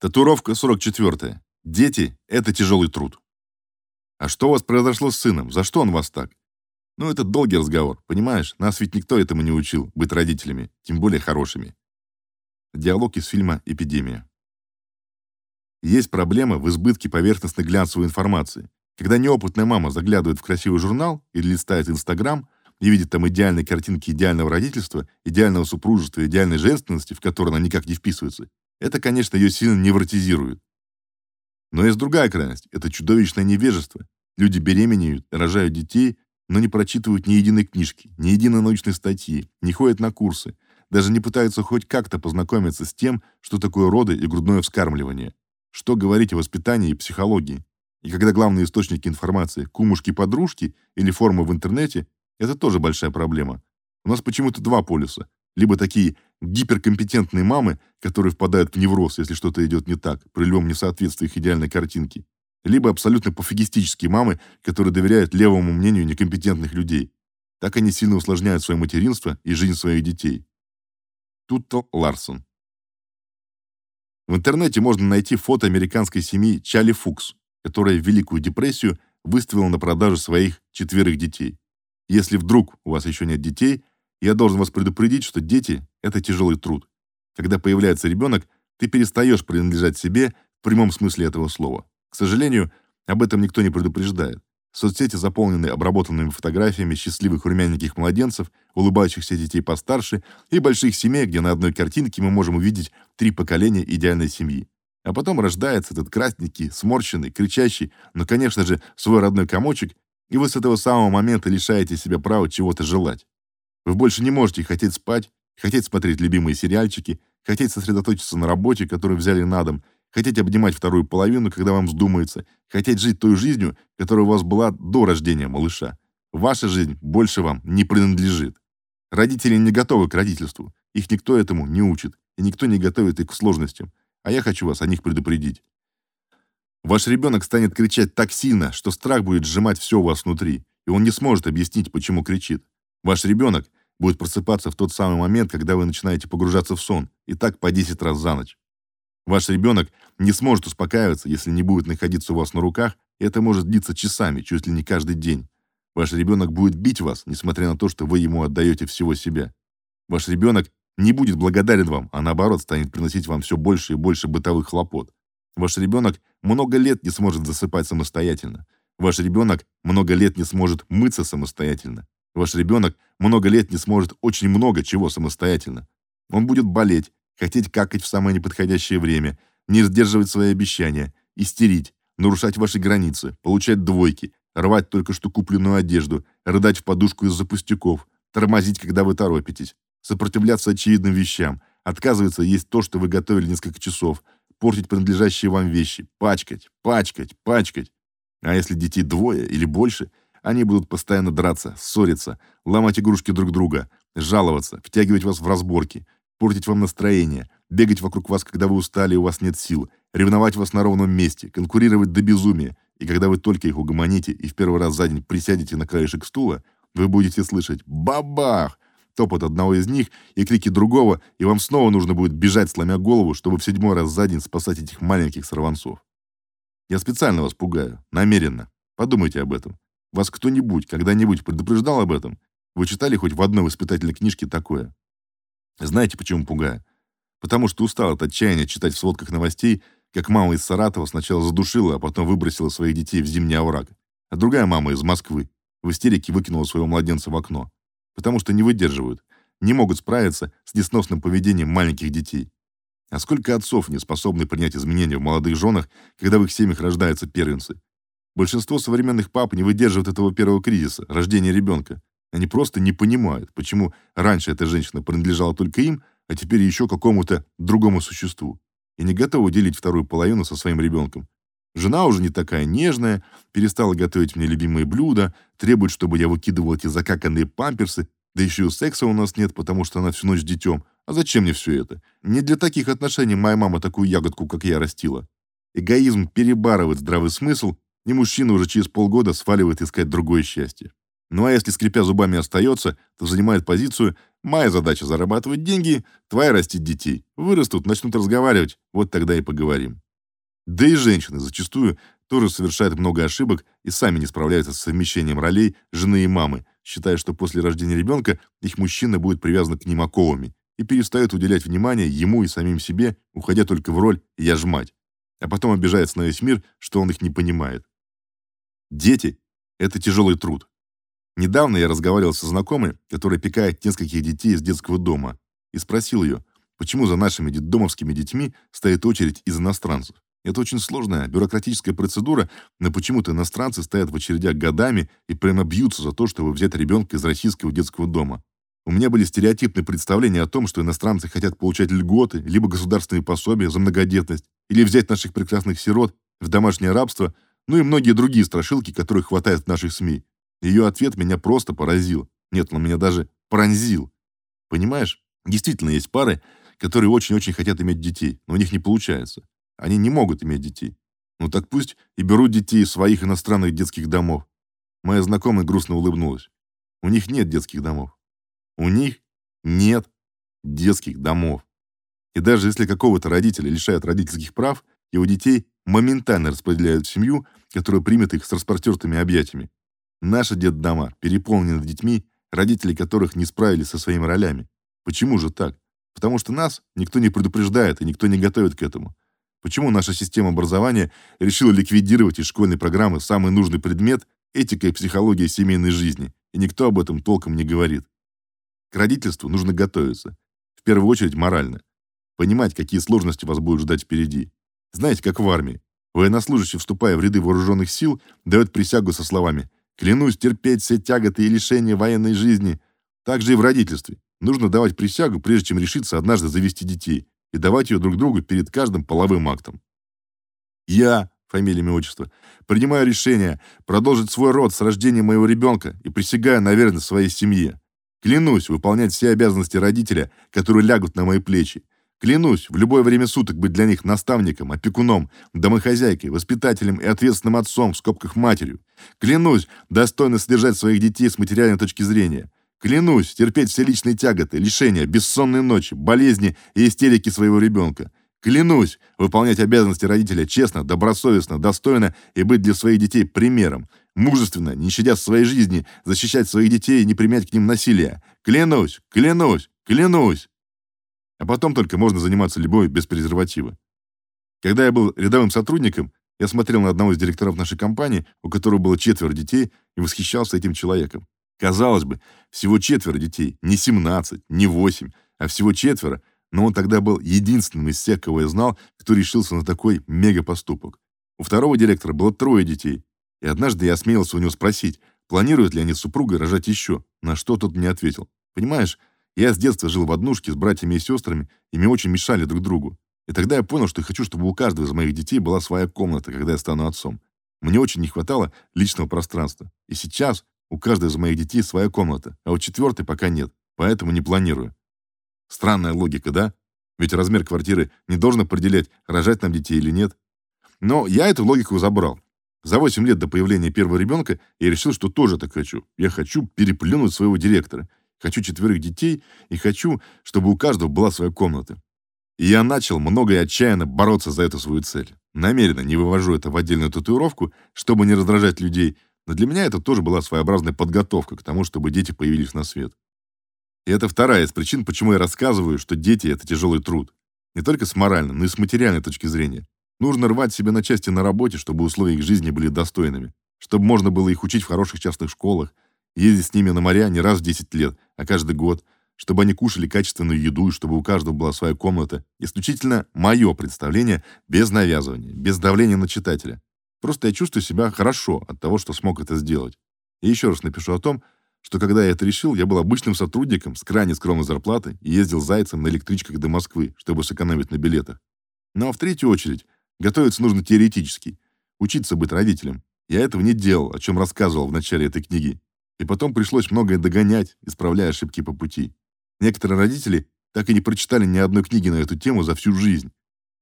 Татуировка 44. Дети – это тяжелый труд. А что у вас произошло с сыном? За что он вас так? Ну, это долгий разговор, понимаешь? Нас ведь никто этому не учил, быть родителями, тем более хорошими. Диалог из фильма «Эпидемия». Есть проблема в избытке поверхностной глянцевой информации. Когда неопытная мама заглядывает в красивый журнал или листает Инстаграм и видит там идеальные картинки идеального родительства, идеального супружества, идеальной женственности, в которую она никак не вписывается, это, конечно, ее сильно невротизирует. Но есть другая крайность это чудовищное невежество. Люди беременеют, рожают детей, но не прочитывают ни единой книжки, ни единой научной статьи, не ходят на курсы, даже не пытаются хоть как-то познакомиться с тем, что такое роды и грудное вскармливание. Что говорить о воспитании и психологии? И когда главные источники информации кумушки-подружки или форумы в интернете, это тоже большая проблема. У нас почему-то два полюса либо такие гиперкомпетентные мамы, которые впадают в невроз, если что-то идет не так, при любом несоответствии их идеальной картинке, либо абсолютно пофигистические мамы, которые доверяют левому мнению некомпетентных людей. Так они сильно усложняют свое материнство и жизнь своих детей. Тутто Ларсон. В интернете можно найти фото американской семьи Чали Фукс, которая в Великую депрессию выставила на продажу своих четверых детей. Если вдруг у вас еще нет детей, я должен вас предупредить, что дети это тяжелый труд. Когда появляется ребенок, ты перестаешь принадлежать себе в прямом смысле этого слова. К сожалению, об этом никто не предупреждает. Соцсети заполнены обработанными фотографиями счастливых румяненьких младенцев, улыбающихся детей постарше и больших семей, где на одной картинке мы можем увидеть три поколения идеальной семьи. А потом рождается этот красненький, сморщенный, кричащий, но, конечно же, свой родной комочек, и вы с этого самого момента лишаете себя права чего-то желать. Вы больше не можете хотеть спать, хотеть смотреть любимые сериальчики, хотеть сосредоточиться на работе, которую взяли на дом, хотеть обнимать вторую половину, когда вам вздумается, хотеть жить той жизнью, которая у вас была до рождения малыша. Ваша жизнь больше вам не принадлежит. Родители не готовы к родительству. Их никто этому не учит, и никто не готовит их к сложностям. А я хочу вас о них предупредить. Ваш ребенок станет кричать так сильно, что страх будет сжимать все у вас внутри, и он не сможет объяснить, почему кричит. Ваш ребенок будет просыпаться в тот самый момент, когда вы начинаете погружаться в сон, и так по 10 раз за ночь. Ваш ребенок не сможет успокаиваться, если не будет находиться у вас на руках, и это может длиться часами, чуть ли не каждый день. Ваш ребенок будет бить вас, несмотря на то, что вы ему отдаете всего себя. Ваш ребенок не будет благодарен вам, а наоборот станет приносить вам все больше и больше бытовых хлопот. Ваш ребенок много лет не сможет засыпать самостоятельно. Ваш ребенок много лет не сможет мыться самостоятельно. Ваш ребенок много лет не сможет очень много чего самостоятельно. Он будет болеть, хотеть какать в самое неподходящее время, не сдерживать свои обещания, истерить, нарушать ваши границы, получать двойки, рвать только что купленную одежду, рыдать в подушку из-за пустяков, тормозить, когда вы торопитесь, сопротивляться очевидным вещам, отказываться есть то, что вы готовили несколько часов, портить принадлежащие вам вещи, пачкать, пачкать, пачкать. А если детей двое или больше – они будут постоянно драться, ссориться, ломать игрушки друг друга, жаловаться, втягивать вас в разборки, портить вам настроение, бегать вокруг вас, когда вы устали и у вас нет сил, ревновать вас на ровном месте, конкурировать до безумия. И когда вы только их угомоните и в первый раз за день присядете на краешек стула, вы будете слышать «бабах!» топот одного из них и крики другого, и вам снова нужно будет бежать, сломя голову, чтобы в седьмой раз за день спасать этих маленьких сорванцов. Я специально вас пугаю, намеренно. Подумайте об этом. Вас кто-нибудь когда-нибудь предупреждал об этом? Вы читали хоть в одной воспитательной книжке такое? Знаете, почему пугаю? Потому что устал от отчаяния читать в сводках новостей, как мама из Саратова сначала задушила, а потом выбросила своих детей в зимний овраг. А другая мама из Москвы в истерике выкинула своего младенца в окно. Потому что не выдерживают, не могут справиться с несносным поведением маленьких детей. А сколько отцов не способны принять изменения в молодых женах, когда в их семьях рождаются первенцы? Большинство современных пап не выдерживают этого первого кризиса рождения ребенка. Они просто не понимают, почему раньше эта женщина принадлежала только им, а теперь еще какому-то другому существу. И не готовы делить вторую половину со своим ребенком. Жена уже не такая нежная, перестала готовить мне любимые блюда, требует, чтобы я выкидывал эти закаканные памперсы, да еще и секса у нас нет, потому что она всю ночь с детем. А зачем мне все это? Не для таких отношений моя мама такую ягодку, как я, растила. Эгоизм перебарывает здравый смысл, и мужчина уже через полгода сваливает искать другое счастье. Ну а если скрипя зубами остается, то занимает позицию Моя задача зарабатывать деньги, твоя растить детей. Вырастут, начнут разговаривать, вот тогда и поговорим. Да и женщины зачастую тоже совершают много ошибок и сами не справляются с совмещением ролей жены и мамы, считая, что после рождения ребенка их мужчина будет привязан к ним оковами и перестают уделять внимание ему и самим себе, уходя только в роль «я ж мать», а потом обижается на весь мир, что он их не понимает. Дети — это тяжелый труд. Недавно я разговаривал со знакомой, которая пекает нескольких детей из детского дома, и спросил ее, почему за нашими детдомовскими детьми стоит очередь из иностранцев. Это очень сложная бюрократическая процедура, но почему-то иностранцы стоят в очередях годами и прямо бьются за то, чтобы взять ребенка из российского детского дома. У меня были стереотипные представления о том, что иностранцы хотят получать льготы, либо государственные пособия за многодетность, или взять наших прекрасных сирот в домашнее рабство, ну и многие другие страшилки, которых хватает в наших СМИ. Ее ответ меня просто поразил. Нет, он меня даже пронзил. Понимаешь, действительно есть пары, которые очень-очень хотят иметь детей, но у них не получается. Они не могут иметь детей. Ну так пусть и берут детей из своих иностранных детских домов. Моя знакомая грустно улыбнулась. У них нет детских домов. У них нет детских домов. И даже если какого-то родителя лишают родительских прав, его детей моментально распределяют семью, которая примет их с распростертыми объятиями. Наши детдома переполнены детьми, родители которых не справились со своими ролями. Почему же так? Потому что нас никто не предупреждает и никто не готовит к этому. Почему наша система образования решила ликвидировать из школьной программы самый нужный предмет этика и психология семейной жизни, и никто об этом толком не говорит. К родительству нужно готовиться, в первую очередь морально. Понимать, какие сложности вас будут ждать впереди. Знаете, как в армии. Военнослужащий, вступая в ряды вооруженных сил, дает присягу со словами «Клянусь терпеть все тяготы и лишения военной жизни». Так же и в родительстве. Нужно давать присягу, прежде чем решиться однажды завести детей и давать ее друг другу перед каждым половым актом. Я, фамилия, имя, отчество, принимаю решение продолжить свой род с рождения моего ребенка и присягаю на верность своей семье. Клянусь выполнять все обязанности родителя, которые лягут на мои плечи. Клянусь в любое время суток быть для них наставником, опекуном, домохозяйкой, воспитателем и ответственным отцом, в скобках матерью. Клянусь достойно содержать своих детей с материальной точки зрения. Клянусь терпеть все личные тяготы, лишения, бессонные ночи, болезни и истерики своего ребенка. Клянусь выполнять обязанности родителя честно, добросовестно, достойно и быть для своих детей примером. Мужественно, не щадя своей жизни, защищать своих детей и не применять к ним насилия. Клянусь, клянусь, клянусь. А потом только можно заниматься любовью без презерватива. Когда я был рядовым сотрудником, я смотрел на одного из директоров нашей компании, у которого было четверо детей, и восхищался этим человеком. Казалось бы, всего четверо детей, не 17, не 8, а всего четверо, но он тогда был единственным из всех, кого я знал, кто решился на такой мега-поступок. У второго директора было трое детей, и однажды я осмелился у него спросить, планируют ли они с супругой рожать еще, на что тот мне ответил. Понимаешь, я с детства жил в однушке с братьями и сестрами, и мы очень мешали друг другу. И тогда я понял, что хочу, чтобы у каждого из моих детей была своя комната, когда я стану отцом. Мне очень не хватало личного пространства. И сейчас, у каждой из моих детей своя комната, а у четвертой пока нет, поэтому не планирую. Странная логика, да? Ведь размер квартиры не должен определять, рожать нам детей или нет. Но я эту логику забрал. За 8 лет до появления первого ребенка я решил, что тоже так хочу. Я хочу переплюнуть своего директора. Хочу четверых детей и хочу, чтобы у каждого была своя комната. И я начал много и отчаянно бороться за эту свою цель. Намеренно не вывожу это в отдельную татуировку, чтобы не раздражать людей, но для меня это тоже была своеобразная подготовка к тому, чтобы дети появились на свет. И это вторая из причин, почему я рассказываю, что дети это тяжелый труд. Не только с моральной, но и с материальной точки зрения. Нужно рвать себе на части на работе, чтобы условия их жизни были достойными, чтобы можно было их учить в хороших частных школах, ездить с ними на моря не раз в 10 лет, а каждый год, чтобы они кушали качественную еду и чтобы у каждого была своя комната. Исключительно мое представление, без навязывания, без давления на читателя. Просто я чувствую себя хорошо от того, что смог это сделать. И еще раз напишу о том, что когда я это решил, я был обычным сотрудником с крайне скромной зарплатой и ездил зайцем на электричках до Москвы, чтобы сэкономить на билетах. Ну а в третью очередь, готовиться нужно теоретически, учиться быть родителем. Я этого не делал, о чем рассказывал в начале этой книги. И потом пришлось многое догонять, исправляя ошибки по пути. Некоторые родители так и не прочитали ни одной книги на эту тему за всю жизнь.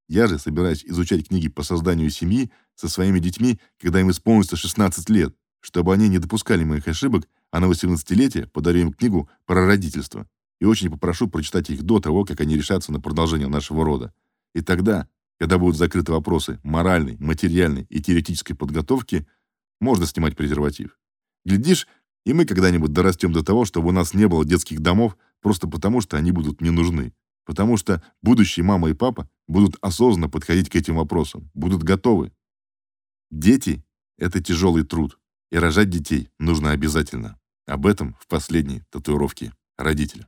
Я же собираюсь изучать книги по созданию семьи со своими детьми, когда им исполнится 16 лет, чтобы они не допускали моих ошибок, а на 18-летие подарю им книгу про родительство. и очень попрошу прочитать их до того, как они решатся на продолжение нашего рода. И тогда, когда будут закрыты вопросы моральной, материальной и теоретической подготовки, можно снимать презерватив. Глядишь, и мы когда-нибудь дорастем до того, чтобы у нас не было детских домов, просто потому что они будут не нужны. Потому что будущие мама и папа будут осознанно подходить к этим вопросам, будут готовы. Дети это тяжелый труд, и рожать детей нужно обязательно. Об этом в последней татуировке родителя.